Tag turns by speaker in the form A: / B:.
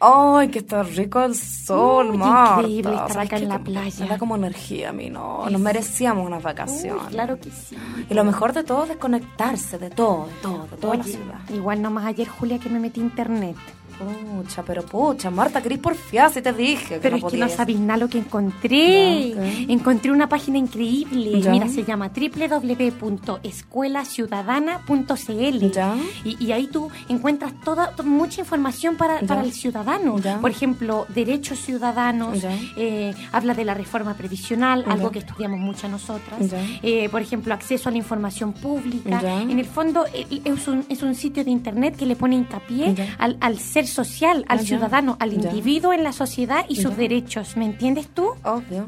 A: Ay, que está rico el sol, Marta.
B: increíble estar
A: ¿Sabes
B: acá en la playa.
A: Me da como energía a mí, ¿no? Nos merecíamos unas vacaciones.
B: Uy, claro que sí.
A: Y lo mejor de todo es desconectarse de todo, de todo, de toda la ciudad.
B: igual nomás ayer, Julia, que me metí internet.
A: Pucha, pero pucha, Marta, querís porfiar si te dije que
B: Pero
A: no
B: es que no sabéis nada lo que encontré. Encontré una página increíble.
A: Ya.
B: Mira, se llama www.escuelaciudadana.cl. Y, y ahí tú encuentras toda to- mucha información para, para el ciudadano.
A: Ya.
B: Por ejemplo, derechos ciudadanos. Eh, habla de la reforma previsional,
A: Ya.
B: algo que estudiamos mucho nosotras. Eh, por ejemplo, acceso a la información pública. En el fondo, eh, es un, es un sitio de internet que le pone hincapié al, al ser social, al ciudadano, al
A: Ya.
B: individuo en la sociedad y sus derechos. ¿Me entiendes tú?
A: Obvio.